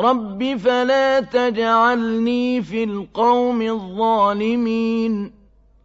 رب فلا تجعلني في القوم الظالمين